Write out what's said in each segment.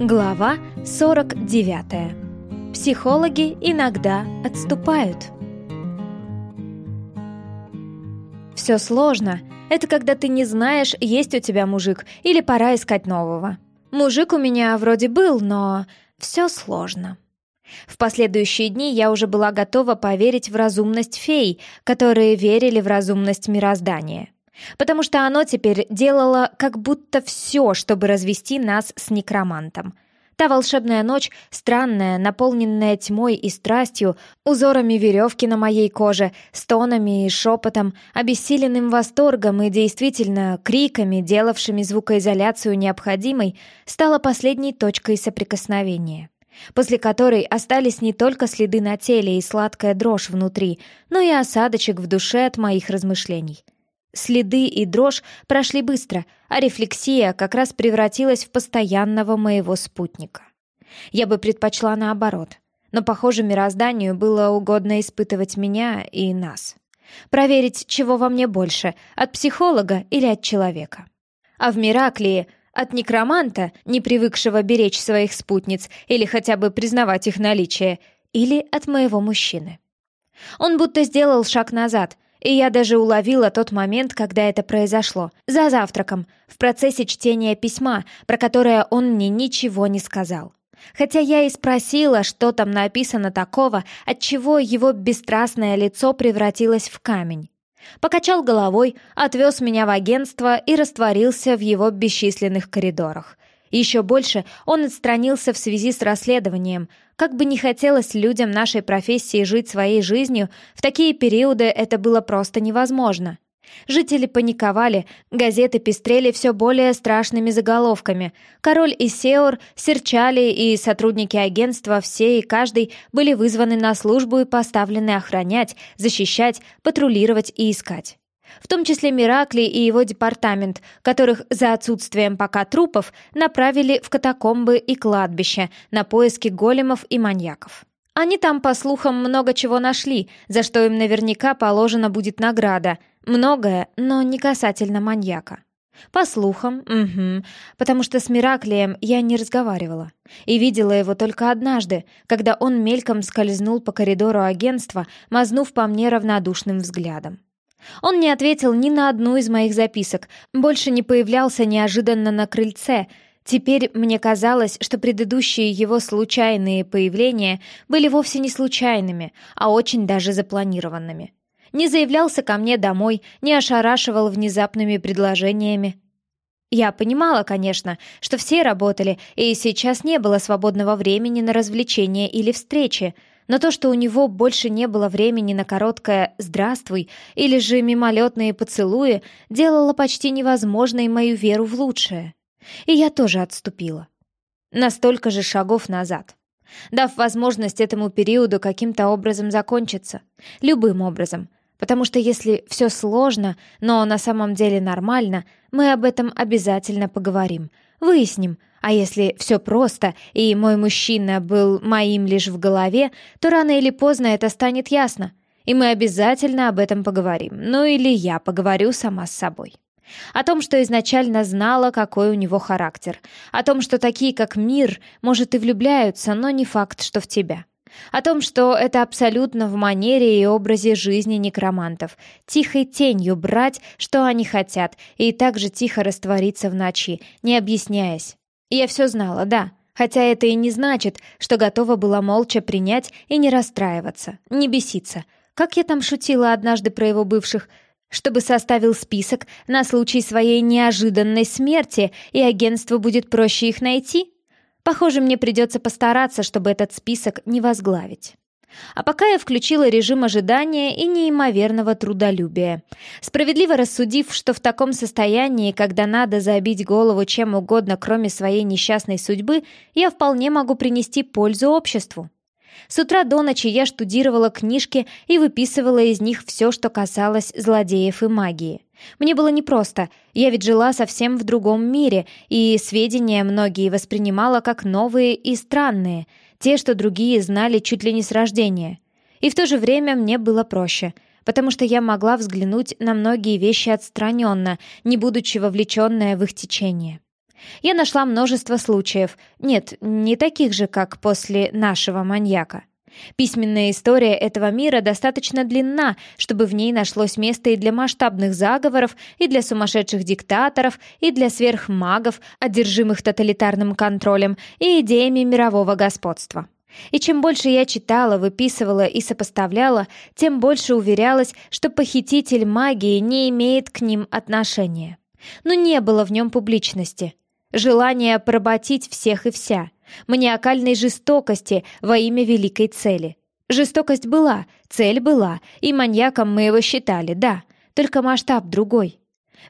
Глава 49. Психологи иногда отступают. Все сложно. Это когда ты не знаешь, есть у тебя мужик или пора искать нового. Мужик у меня вроде был, но все сложно. В последующие дни я уже была готова поверить в разумность фей, которые верили в разумность мироздания. Потому что оно теперь делало как будто все, чтобы развести нас с некромантом. Та волшебная ночь, странная, наполненная тьмой и страстью, узорами веревки на моей коже, стонами и шепотом, обессиленным восторгом и действительно криками, делавшими звукоизоляцию необходимой, стала последней точкой соприкосновения после которой остались не только следы на теле и сладкая дрожь внутри, но и осадочек в душе от моих размышлений. Следы и дрожь прошли быстро, а рефлексия как раз превратилась в постоянного моего спутника. Я бы предпочла наоборот, но, похоже, мирозданию было угодно испытывать меня и нас. Проверить, чего во мне больше, от психолога или от человека. А в Мираклии от некроманта, не привыкшего беречь своих спутниц или хотя бы признавать их наличие, или от моего мужчины. Он будто сделал шаг назад — и я даже уловила тот момент, когда это произошло. За завтраком, в процессе чтения письма, про которое он мне ничего не сказал. Хотя я и спросила, что там написано такого, от чего его бесстрастное лицо превратилось в камень. Покачал головой, отвез меня в агентство и растворился в его бесчисленных коридорах. Еще больше он отстранился в связи с расследованием. Как бы не хотелось людям нашей профессии жить своей жизнью, в такие периоды это было просто невозможно. Жители паниковали, газеты пестрели все более страшными заголовками. Король и Сеор серчали, и сотрудники агентства все и каждый были вызваны на службу и поставлены охранять, защищать, патрулировать и искать в том числе Миракли и его департамент, которых за отсутствием пока трупов направили в катакомбы и кладбища на поиски големов и маньяков. Они там, по слухам, много чего нашли, за что им наверняка положена будет награда. Многое, но не касательно маньяка. По слухам, угу, потому что с Мираклием я не разговаривала. И видела его только однажды, когда он мельком скользнул по коридору агентства, мазнув по мне равнодушным взглядом. Он не ответил ни на одну из моих записок, больше не появлялся неожиданно на крыльце. Теперь мне казалось, что предыдущие его случайные появления были вовсе не случайными, а очень даже запланированными. Не заявлялся ко мне домой, не ошарашивал внезапными предложениями. Я понимала, конечно, что все работали, и сейчас не было свободного времени на развлечения или встречи, но то, что у него больше не было времени на короткое «здравствуй» или же мимолетные поцелуи, делало почти невозможной мою веру в лучшее. И я тоже отступила. На столько же шагов назад. Дав возможность этому периоду каким-то образом закончиться. Любым образом. Потому что если все сложно, но на самом деле нормально, мы об этом обязательно поговорим. Выясним, а если все просто, и мой мужчина был моим лишь в голове, то рано или поздно это станет ясно. И мы обязательно об этом поговорим. Ну или я поговорю сама с собой. О том, что изначально знала, какой у него характер. О том, что такие, как мир, может, и влюбляются, но не факт, что в тебя. О том, что это абсолютно в манере и образе жизни некромантов. Тихой тенью брать, что они хотят, и также тихо раствориться в ночи, не объясняясь. Я все знала, да, хотя это и не значит, что готова была молча принять и не расстраиваться, не беситься. Как я там шутила однажды про его бывших, чтобы составил список на случай своей неожиданной смерти, и агентству будет проще их найти? Похоже, мне придется постараться, чтобы этот список не возглавить. А пока я включила режим ожидания и неимоверного трудолюбия. Справедливо рассудив, что в таком состоянии, когда надо забить голову чем угодно, кроме своей несчастной судьбы, я вполне могу принести пользу обществу. С утра до ночи я штудировала книжки и выписывала из них все, что касалось злодеев и магии. Мне было непросто, я ведь жила совсем в другом мире, и сведения многие воспринимала как новые и странные — те, что другие знали чуть ли не с рождения. И в то же время мне было проще, потому что я могла взглянуть на многие вещи отстраненно, не будучи вовлеченная в их течение. Я нашла множество случаев. Нет, не таких же, как после нашего маньяка. Письменная история этого мира достаточно длинна, чтобы в ней нашлось место и для масштабных заговоров, и для сумасшедших диктаторов, и для сверхмагов, одержимых тоталитарным контролем и идеями мирового господства. И чем больше я читала, выписывала и сопоставляла, тем больше уверялась, что похититель магии не имеет к ним отношения. Но не было в нем публичности. Желание поработить всех и вся — маниакальной жестокости во имя великой цели. Жестокость была, цель была, и маньяком мы его считали, да, только масштаб другой.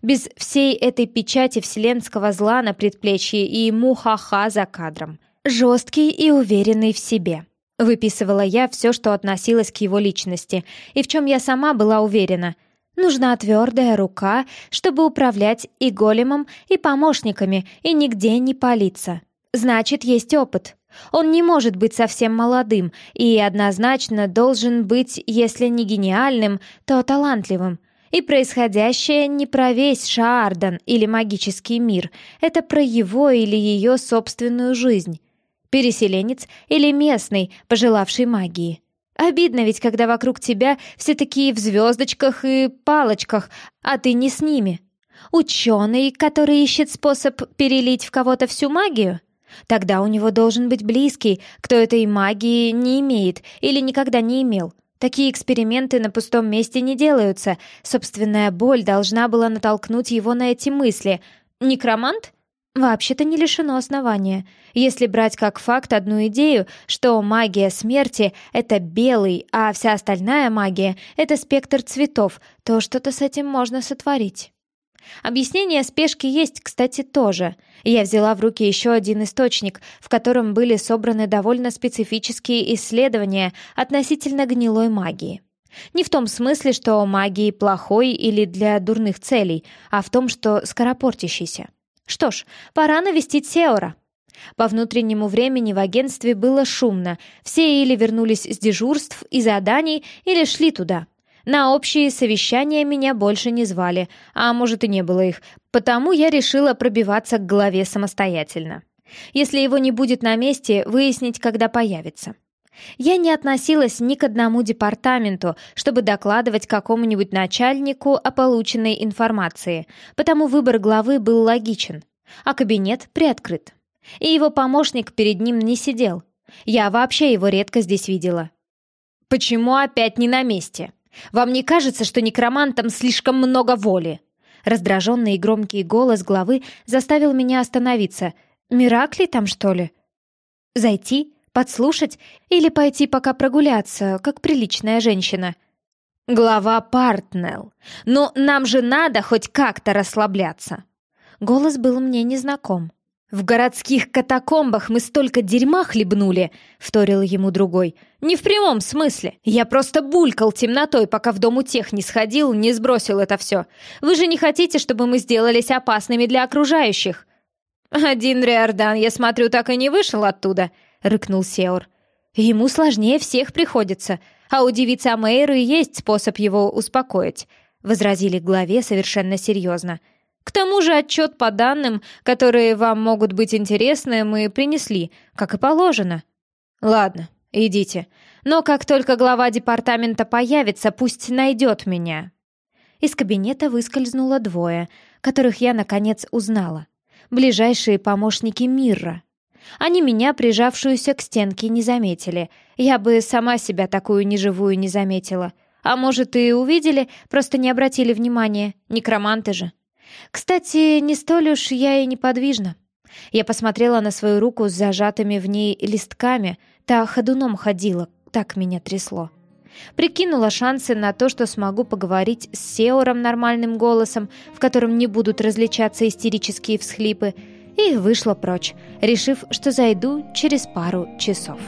Без всей этой печати вселенского зла на предплечье и мухаха за кадром. Жесткий и уверенный в себе. Выписывала я все, что относилось к его личности, и в чем я сама была уверена. Нужна твердая рука, чтобы управлять и големом, и помощниками, и нигде не палиться. Значит, есть опыт. Он не может быть совсем молодым и однозначно должен быть, если не гениальным, то талантливым. И происходящее не про весь Шаардан или магический мир, это про его или ее собственную жизнь. Переселенец или местный, пожелавший магии. Обидно ведь, когда вокруг тебя все такие в звездочках и палочках, а ты не с ними. Ученый, который ищет способ перелить в кого-то всю магию? Тогда у него должен быть близкий, кто этой магии не имеет или никогда не имел. Такие эксперименты на пустом месте не делаются. Собственная боль должна была натолкнуть его на эти мысли. Некромант? Вообще-то не лишено основания. Если брать как факт одну идею, что магия смерти — это белый, а вся остальная магия — это спектр цветов, то что-то с этим можно сотворить. Объяснение спешки есть, кстати, тоже. Я взяла в руки еще один источник, в котором были собраны довольно специфические исследования относительно гнилой магии. Не в том смысле, что магии плохой или для дурных целей, а в том, что скоропортящейся. Что ж, пора навестить Сеора. По внутреннему времени в агентстве было шумно. Все или вернулись с дежурств и заданий, или шли туда. На общие совещания меня больше не звали, а может и не было их, потому я решила пробиваться к главе самостоятельно. Если его не будет на месте, выяснить, когда появится. Я не относилась ни к одному департаменту, чтобы докладывать какому-нибудь начальнику о полученной информации, потому выбор главы был логичен, а кабинет приоткрыт. И его помощник перед ним не сидел. Я вообще его редко здесь видела. «Почему опять не на месте?» Вам не кажется, что некромантам слишком много воли?» Раздраженный и громкий голос главы заставил меня остановиться. «Миракли там, что ли?» «Зайти? Подслушать? Или пойти пока прогуляться, как приличная женщина?» «Глава Партнелл, но нам же надо хоть как-то расслабляться!» Голос был мне незнаком. «В городских катакомбах мы столько дерьма хлебнули!» — вторил ему другой. «Не в прямом смысле. Я просто булькал темнотой, пока в дом у тех не сходил, не сбросил это все. Вы же не хотите, чтобы мы сделались опасными для окружающих?» «Один Риордан, я смотрю, так и не вышел оттуда», — рыкнул Сеур. «Ему сложнее всех приходится, а у девицы Амейры есть способ его успокоить», — возразили главе совершенно серьезно. К тому же отчет по данным, которые вам могут быть интересны, мы принесли, как и положено. Ладно, идите. Но как только глава департамента появится, пусть найдет меня. Из кабинета выскользнуло двое, которых я, наконец, узнала. Ближайшие помощники Мирра. Они меня, прижавшуюся к стенке, не заметили. Я бы сама себя такую неживую не заметила. А может, и увидели, просто не обратили внимания. Некроманты же. Кстати, не столь уж я и неподвижна. Я посмотрела на свою руку с зажатыми в ней листками, та ходуном ходила, так меня трясло. Прикинула шансы на то, что смогу поговорить с Сеором нормальным голосом, в котором не будут различаться истерические всхлипы, и вышла прочь, решив, что зайду через пару часов.